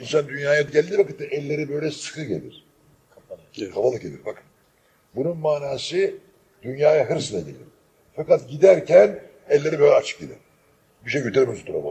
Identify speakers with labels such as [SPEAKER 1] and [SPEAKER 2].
[SPEAKER 1] İnsan dünyaya geldiği vakitte elleri böyle sıkı gelir.
[SPEAKER 2] Evet.
[SPEAKER 1] Havalı gelir bakın. Bunun manası dünyaya hırsla gelir. Fakat giderken elleri böyle açık gider. Bir şey götüremez o tarafa.